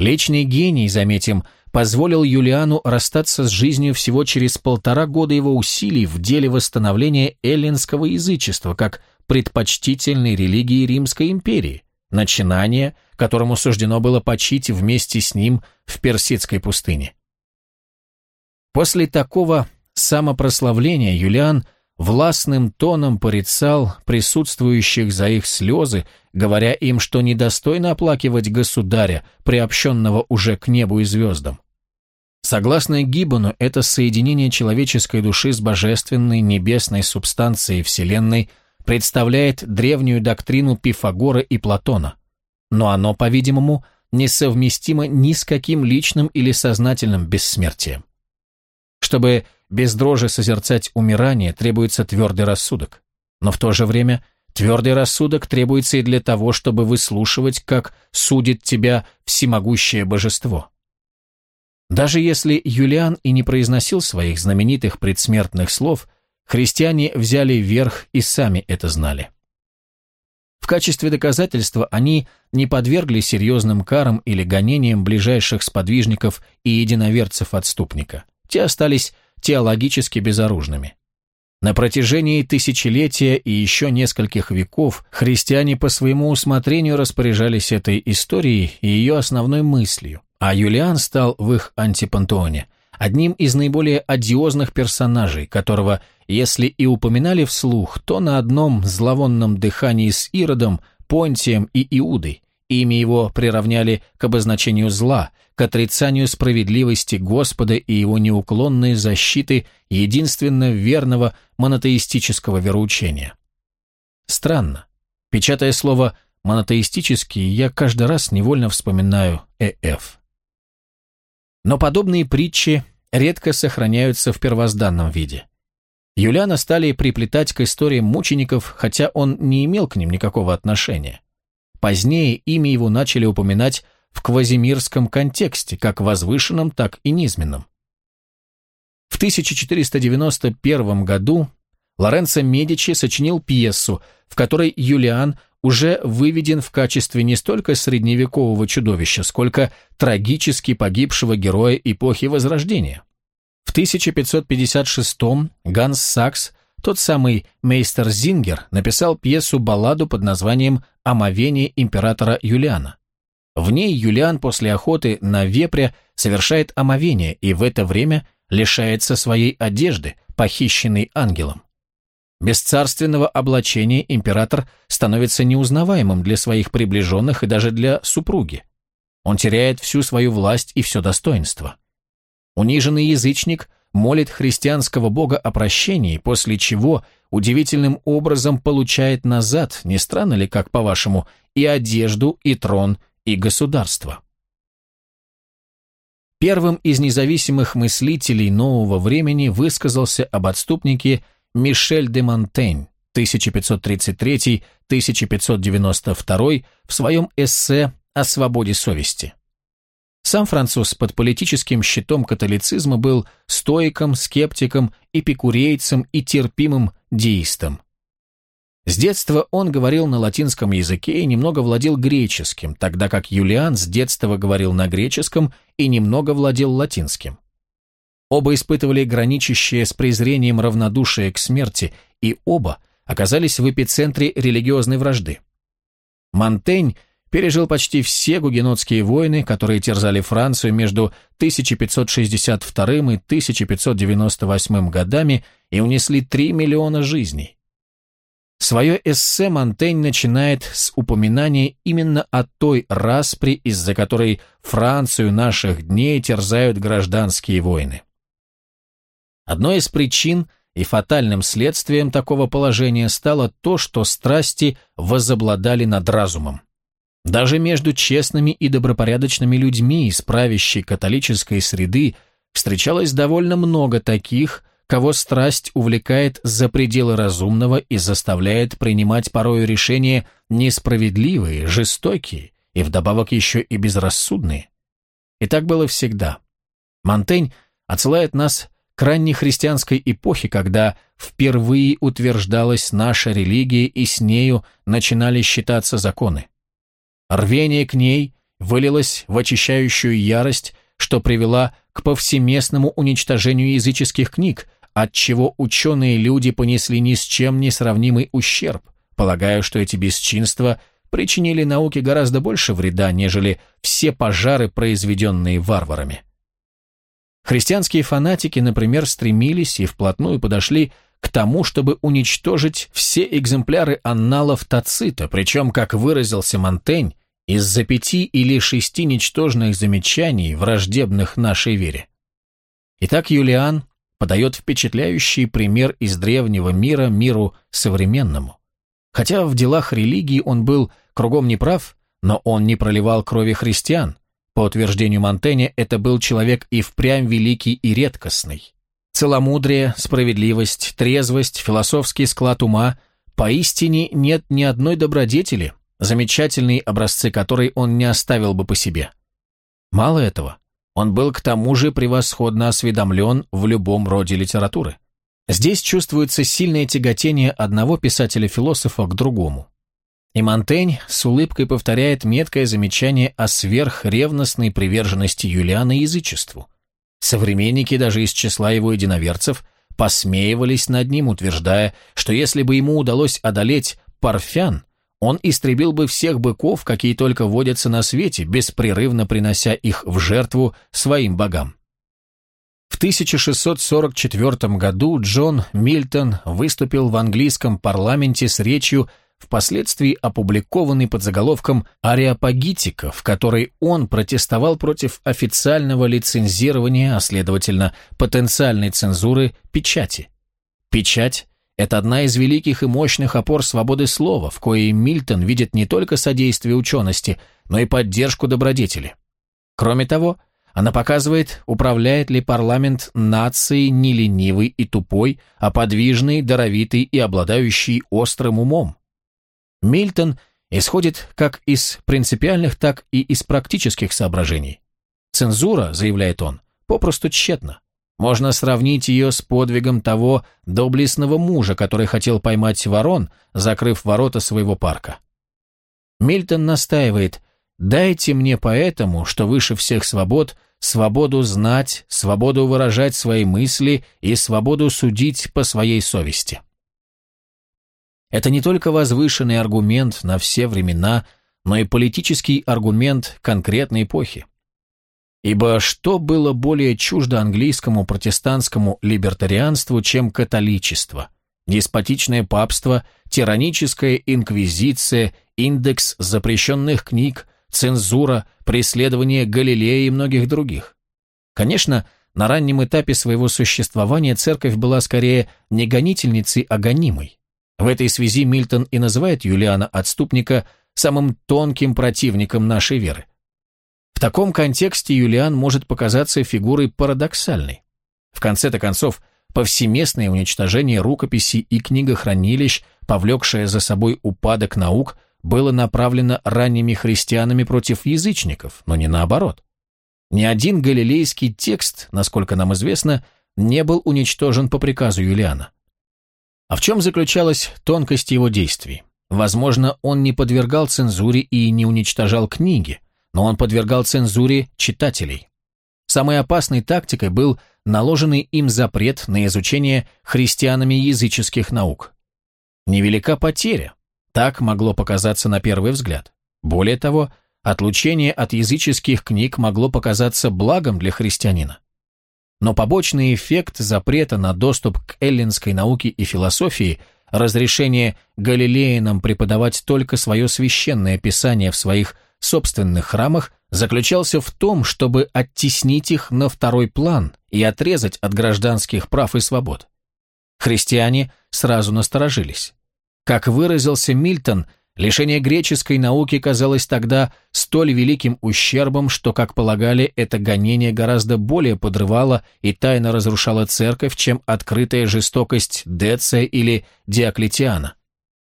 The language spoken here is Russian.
Личный гений, заметим, позволил Юлиану расстаться с жизнью всего через полтора года его усилий в деле восстановления эллинского язычества как предпочтительной религии Римской империи, начинание, которому суждено было почить вместе с ним в Персидской пустыне. После такого самопрославления Юлиан властным тоном порицал присутствующих за их слезы, говоря им, что недостойно оплакивать государя, приобщенного уже к небу и звездам. Согласно Гиббону, это соединение человеческой души с божественной небесной субстанцией Вселенной представляет древнюю доктрину Пифагора и Платона, но оно, по-видимому, несовместимо ни с каким личным или сознательным бессмертием. Чтобы без дрожи созерцать умирание, требуется твердый рассудок. Но в то же время твердый рассудок требуется и для того, чтобы выслушивать, как судит тебя всемогущее божество. Даже если Юлиан и не произносил своих знаменитых предсмертных слов, христиане взяли верх и сами это знали. В качестве доказательства они не подвергли серьезным карам или гонениям ближайших сподвижников и единоверцев отступника. Те остались теологически безоружными. На протяжении тысячелетия и еще нескольких веков христиане по своему усмотрению распоряжались этой историей и ее основной мыслью, а Юлиан стал в их антипантеоне одним из наиболее одиозных персонажей, которого, если и упоминали вслух, то на одном зловонном дыхании с Иродом, Понтием и Иудой, Имя его приравняли к обозначению зла, к отрицанию справедливости Господа и его неуклонной защиты единственно верного монотеистического вероучения. Странно. Печатая слово «монотеистический», я каждый раз невольно вспоминаю «ЭФ». Но подобные притчи редко сохраняются в первозданном виде. Юлиана стали приплетать к историям мучеников, хотя он не имел к ним никакого отношения. Позднее имя его начали упоминать в квазимирском контексте, как возвышенном, так и низменном. В 1491 году Лоренцо Медичи сочинил пьесу, в которой Юлиан уже выведен в качестве не столько средневекового чудовища, сколько трагически погибшего героя эпохи Возрождения. В 1556 Ганс Сакс тот самый мейстер Зингер написал пьесу-балладу под названием «Омовение императора Юлиана». В ней Юлиан после охоты на вепря совершает омовение и в это время лишается своей одежды, похищенной ангелом. Без царственного облачения император становится неузнаваемым для своих приближенных и даже для супруги. Он теряет всю свою власть и все достоинство. Униженный язычник – молит христианского бога о прощении, после чего удивительным образом получает назад, не странно ли, как по-вашему, и одежду, и трон, и государство. Первым из независимых мыслителей нового времени высказался об отступнике Мишель де Монтень 1533-1592 в своем эссе о свободе совести. Сам француз под политическим щитом католицизма был стоиком, скептиком, эпикурейцем и терпимым деистом. С детства он говорил на латинском языке и немного владел греческим, тогда как Юлиан с детства говорил на греческом и немного владел латинским. Оба испытывали граничащее с презрением равнодушие к смерти, и оба оказались в эпицентре религиозной вражды. Монтень – пережил почти все гугенотские войны, которые терзали Францию между 1562 и 1598 годами и унесли 3 миллиона жизней. Свое эссе Монтень начинает с упоминания именно о той распри, из-за которой Францию наших дней терзают гражданские войны. Одной из причин и фатальным следствием такого положения стало то, что страсти возобладали над разумом. Даже между честными и добропорядочными людьми из правящей католической среды встречалось довольно много таких, кого страсть увлекает за пределы разумного и заставляет принимать порою решения несправедливые, жестокие и вдобавок еще и безрассудные. И так было всегда. Монтень отсылает нас к ранней христианской эпохе, когда впервые утверждалась наша религия и с нею начинали считаться законы. Рвение к ней, вылилась в очищающую ярость, что привела к повсеместному уничтожению языческих книг, от чего ученые люди понесли ни с чем не сравнимый ущерб, полагая, что эти бесчинства причинили науке гораздо больше вреда, нежели все пожары, произведенные варварами. Христианские фанатики, например, стремились и вплотную подошли к тому, чтобы уничтожить все экземпляры анналов Тацита, причем, как выразился Монтень, из-за пяти или шести ничтожных замечаний, враждебных нашей вере. Итак, Юлиан подает впечатляющий пример из древнего мира миру современному. Хотя в делах религии он был кругом неправ, но он не проливал крови христиан. По утверждению Монтэня, это был человек и впрямь великий и редкостный. Целомудрие, справедливость, трезвость, философский склад ума – поистине нет ни одной добродетели, замечательные образцы которой он не оставил бы по себе. Мало этого, он был к тому же превосходно осведомлен в любом роде литературы. Здесь чувствуется сильное тяготение одного писателя-философа к другому. И Монтень с улыбкой повторяет меткое замечание о сверхревностной приверженности Юлиана язычеству. Современники даже из числа его единоверцев посмеивались над ним, утверждая, что если бы ему удалось одолеть парфян, он истребил бы всех быков, какие только водятся на свете, беспрерывно принося их в жертву своим богам. В 1644 году Джон Мильтон выступил в английском парламенте с речью, впоследствии опубликованной под заголовком «Ариапагитика», в которой он протестовал против официального лицензирования, а следовательно, потенциальной цензуры печати. Печать это одна из великих и мощных опор свободы слова, в коей Мильтон видит не только содействие учености, но и поддержку добродетели. Кроме того, она показывает, управляет ли парламент нацией не ленивый и тупой, а подвижный, даровитый и обладающий острым умом. Мильтон исходит как из принципиальных, так и из практических соображений. Цензура, заявляет он, попросту тщетна. Можно сравнить ее с подвигом того доблестного мужа, который хотел поймать ворон, закрыв ворота своего парка. Мильтон настаивает «Дайте мне поэтому, что выше всех свобод, свободу знать, свободу выражать свои мысли и свободу судить по своей совести». Это не только возвышенный аргумент на все времена, но и политический аргумент конкретной эпохи. Ибо что было более чуждо английскому протестантскому либертарианству, чем католичество? Деспотичное папство, тираническая инквизиция, индекс запрещенных книг, цензура, преследование Галилея и многих других. Конечно, на раннем этапе своего существования церковь была скорее не гонительницей, а гонимой. В этой связи Мильтон и называет Юлиана Отступника самым тонким противником нашей веры. В таком контексте Юлиан может показаться фигурой парадоксальной. В конце-то концов, повсеместное уничтожение рукописей и книгохранилищ, повлекшее за собой упадок наук, было направлено ранними христианами против язычников, но не наоборот. Ни один галилейский текст, насколько нам известно, не был уничтожен по приказу Юлиана. А в чем заключалась тонкость его действий? Возможно, он не подвергал цензуре и не уничтожал книги, но он подвергал цензуре читателей. Самой опасной тактикой был наложенный им запрет на изучение христианами языческих наук. Невелика потеря, так могло показаться на первый взгляд. Более того, отлучение от языческих книг могло показаться благом для христианина. Но побочный эффект запрета на доступ к эллинской науке и философии, разрешение галилеянам преподавать только свое священное писание в своих собственных храмах заключался в том, чтобы оттеснить их на второй план и отрезать от гражданских прав и свобод. Христиане сразу насторожились. Как выразился Мильтон, лишение греческой науки казалось тогда столь великим ущербом, что, как полагали, это гонение гораздо более подрывало и тайно разрушало церковь, чем открытая жестокость Деция или Диоклетиана.